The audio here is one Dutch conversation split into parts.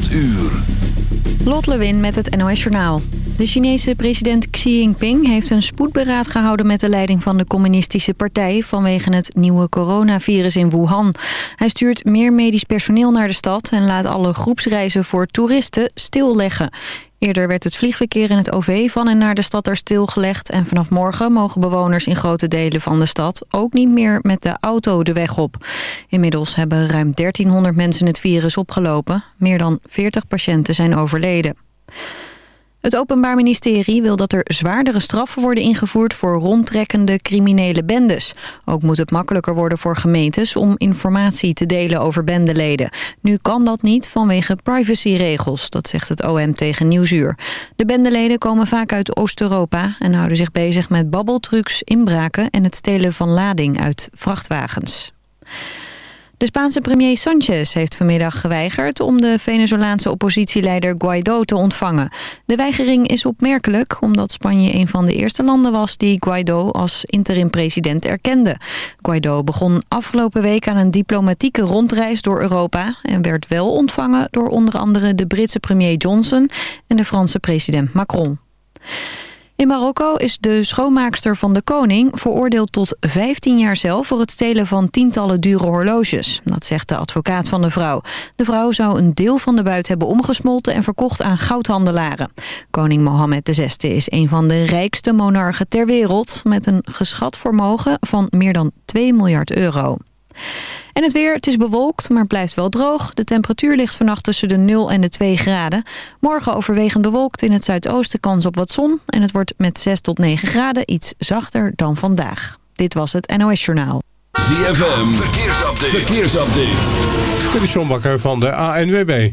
8 uur. Lot Lewin met het NOS Journaal. De Chinese president Xi Jinping heeft een spoedberaad gehouden met de leiding van de communistische partij vanwege het nieuwe coronavirus in Wuhan. Hij stuurt meer medisch personeel naar de stad en laat alle groepsreizen voor toeristen stilleggen. Eerder werd het vliegverkeer in het OV van en naar de stad er stilgelegd... en vanaf morgen mogen bewoners in grote delen van de stad... ook niet meer met de auto de weg op. Inmiddels hebben ruim 1300 mensen het virus opgelopen. Meer dan 40 patiënten zijn overleden. Het Openbaar Ministerie wil dat er zwaardere straffen worden ingevoerd voor rondtrekkende criminele bendes. Ook moet het makkelijker worden voor gemeentes om informatie te delen over bendeleden. Nu kan dat niet vanwege privacyregels, dat zegt het OM tegen Nieuwsuur. De bendeleden komen vaak uit Oost-Europa en houden zich bezig met babbeltrucs, inbraken en het stelen van lading uit vrachtwagens. De Spaanse premier Sanchez heeft vanmiddag geweigerd om de Venezolaanse oppositieleider Guaido te ontvangen. De weigering is opmerkelijk omdat Spanje een van de eerste landen was die Guaido als interim-president erkende. Guaido begon afgelopen week aan een diplomatieke rondreis door Europa en werd wel ontvangen door onder andere de Britse premier Johnson en de Franse president Macron. In Marokko is de schoonmaakster van de koning veroordeeld tot 15 jaar cel voor het stelen van tientallen dure horloges. Dat zegt de advocaat van de vrouw. De vrouw zou een deel van de buit hebben omgesmolten en verkocht aan goudhandelaren. Koning Mohammed VI is een van de rijkste monarchen ter wereld met een geschat vermogen van meer dan 2 miljard euro. En het weer, het is bewolkt, maar blijft wel droog. De temperatuur ligt vannacht tussen de 0 en de 2 graden. Morgen overwegend bewolkt in het zuidoosten kans op wat zon. En het wordt met 6 tot 9 graden iets zachter dan vandaag. Dit was het NOS Journaal. ZFM, verkeersupdate. verkeersupdate. Dit is John Bakker van de ANWB.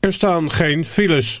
Er staan geen files.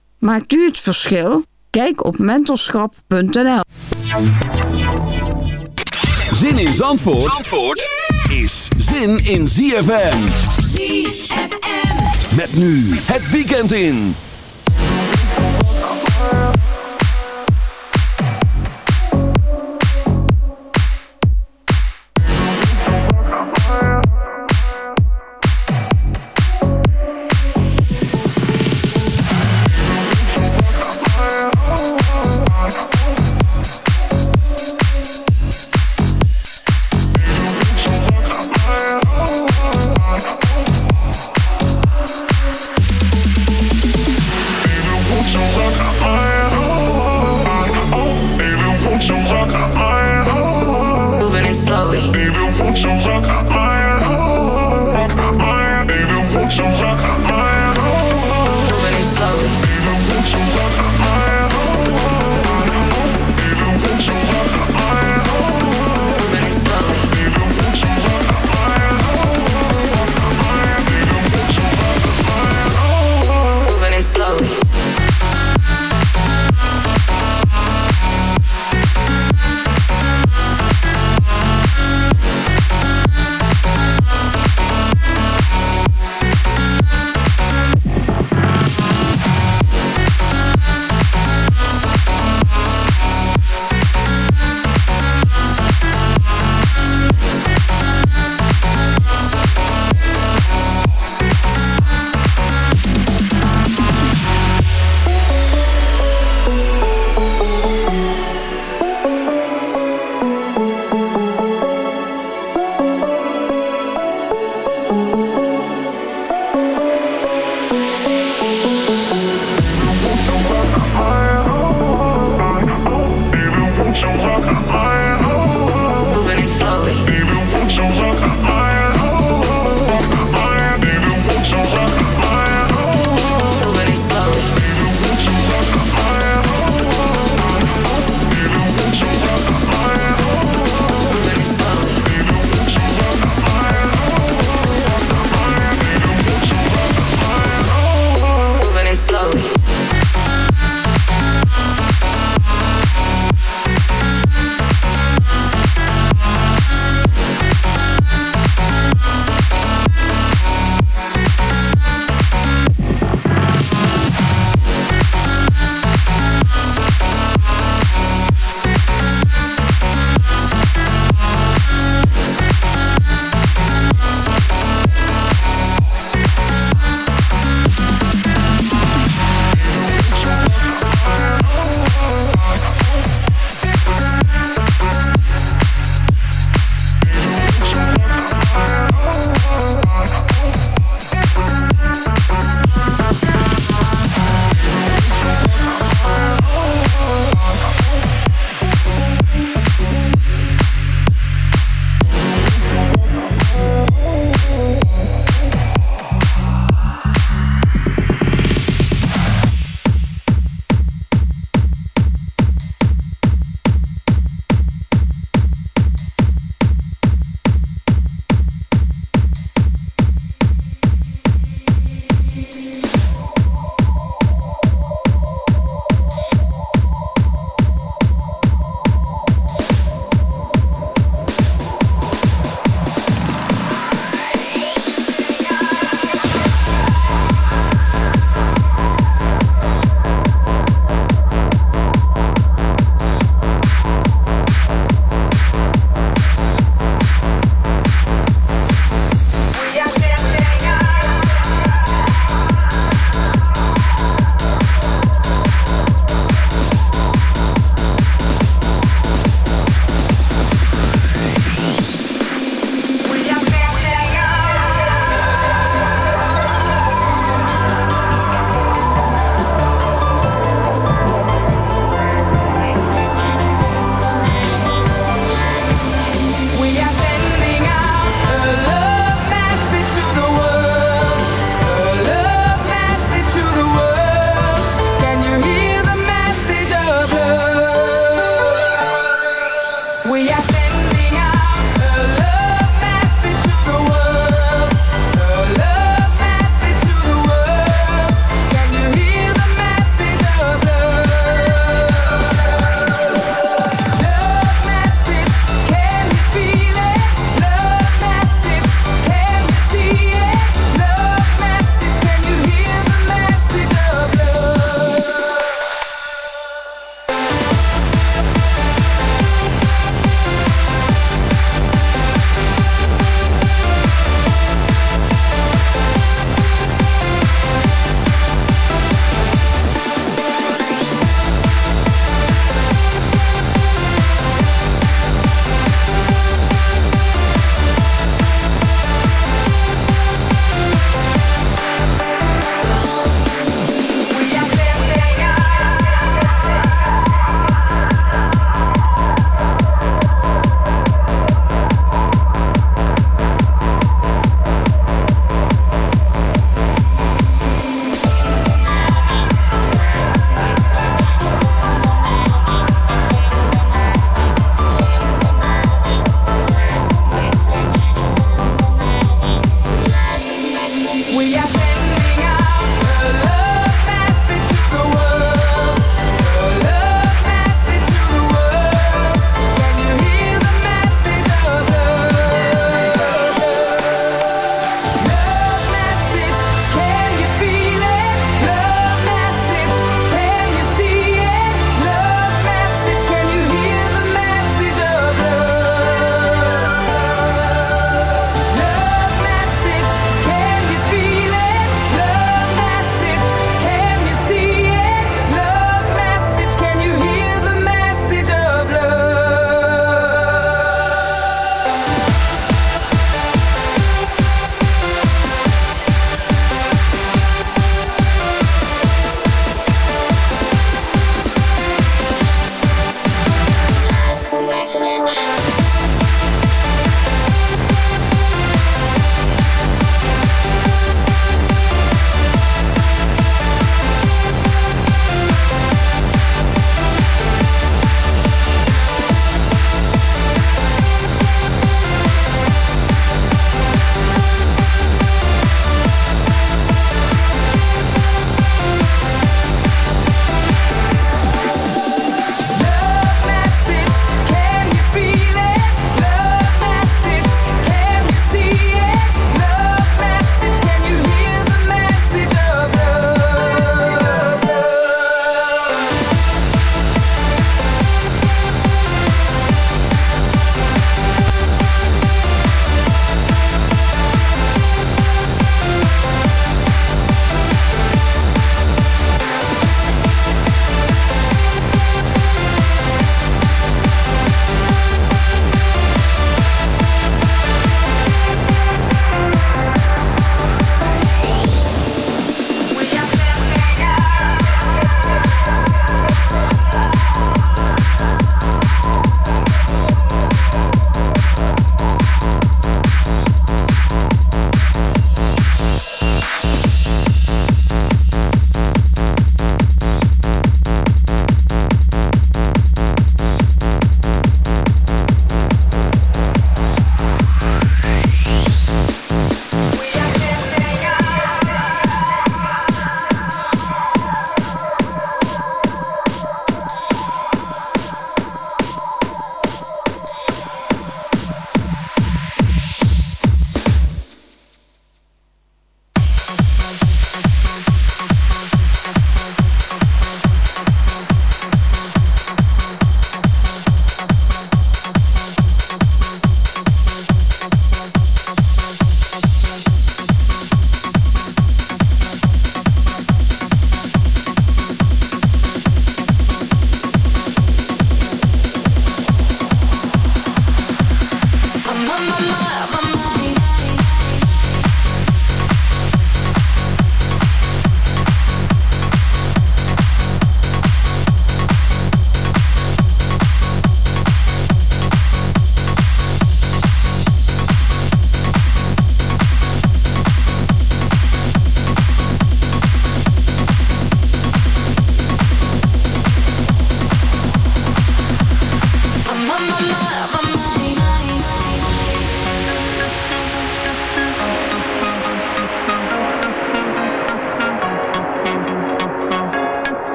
Maakt u het verschil? Kijk op mentorschap.nl. Zin in Zandvoort, Zandvoort is zin in ZFM. ZFM. Met nu het weekend in.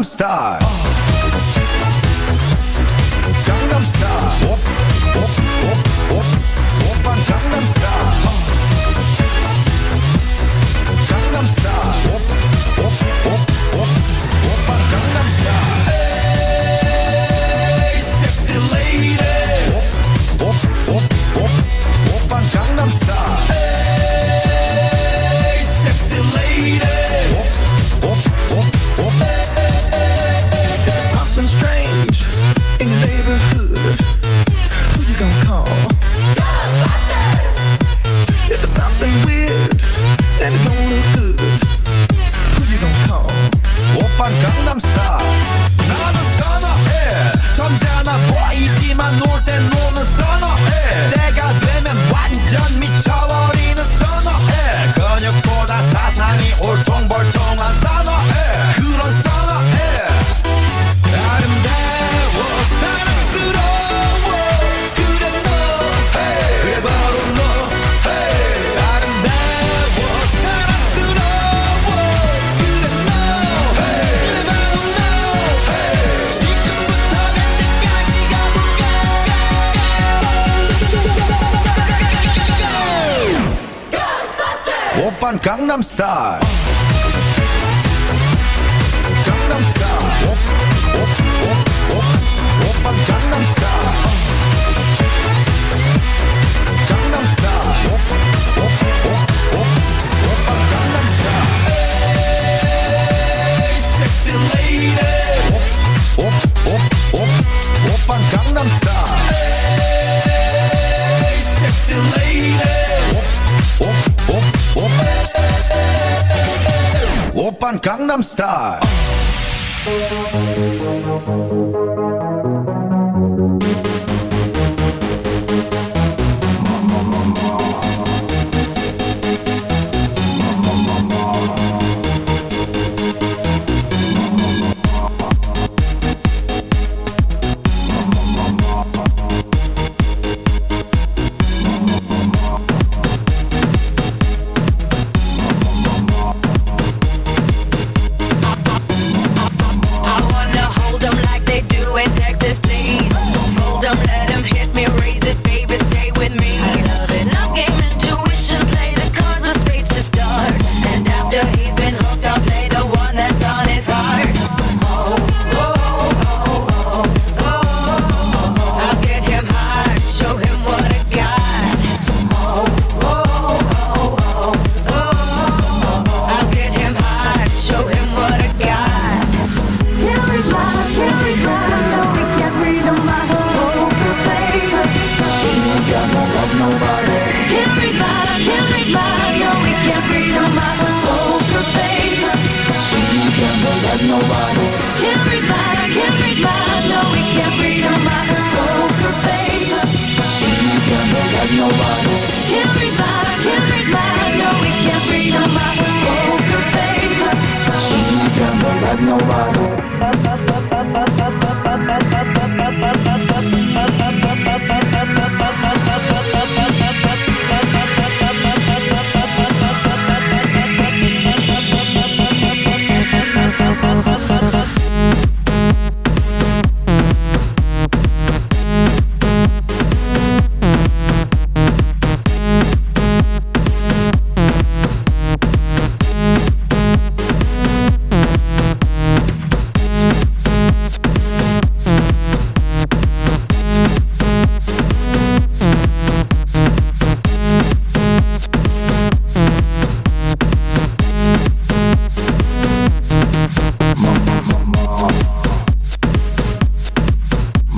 I'm stuck. Star. Gangnam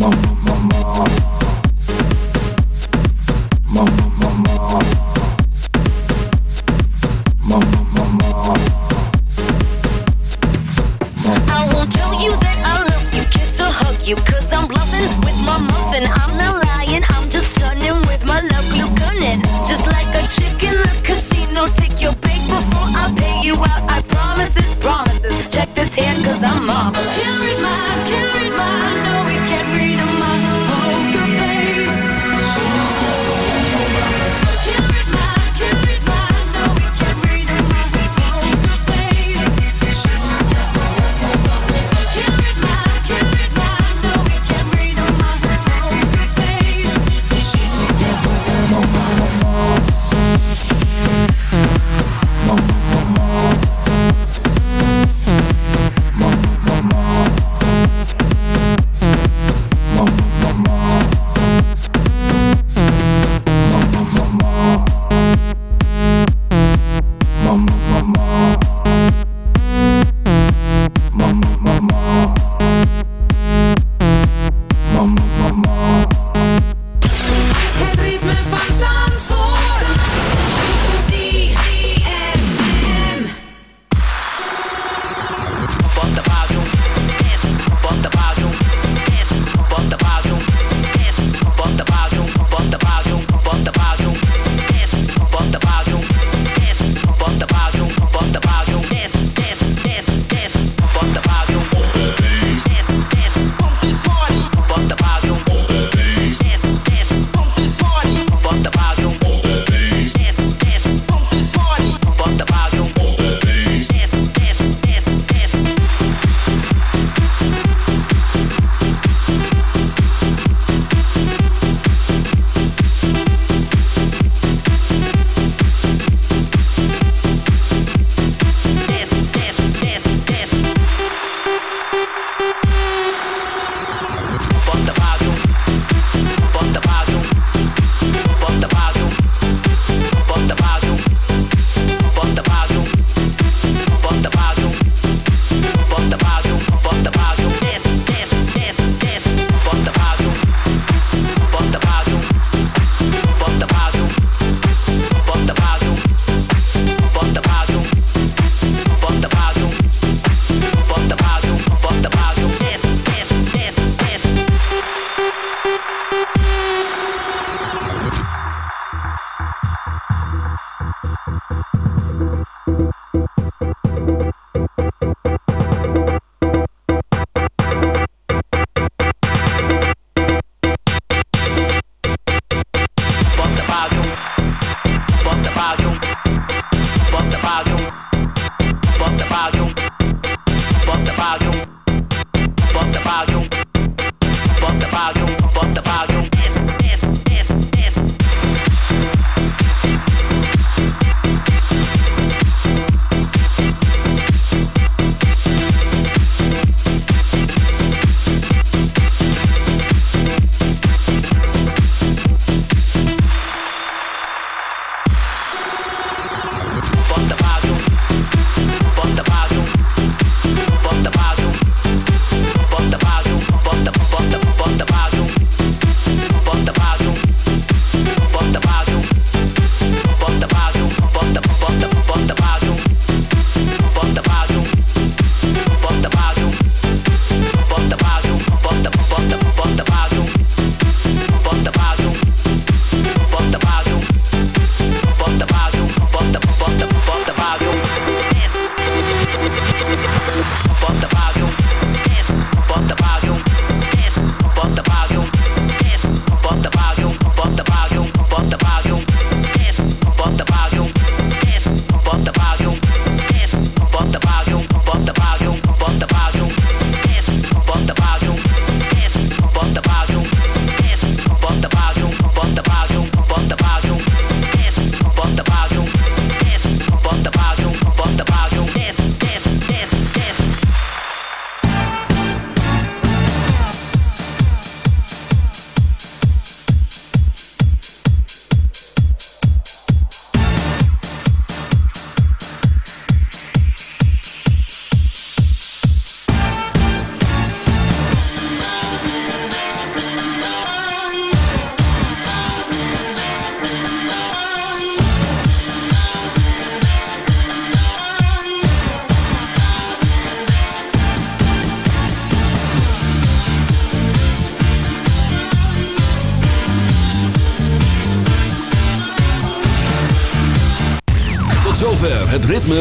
Mama, Mama.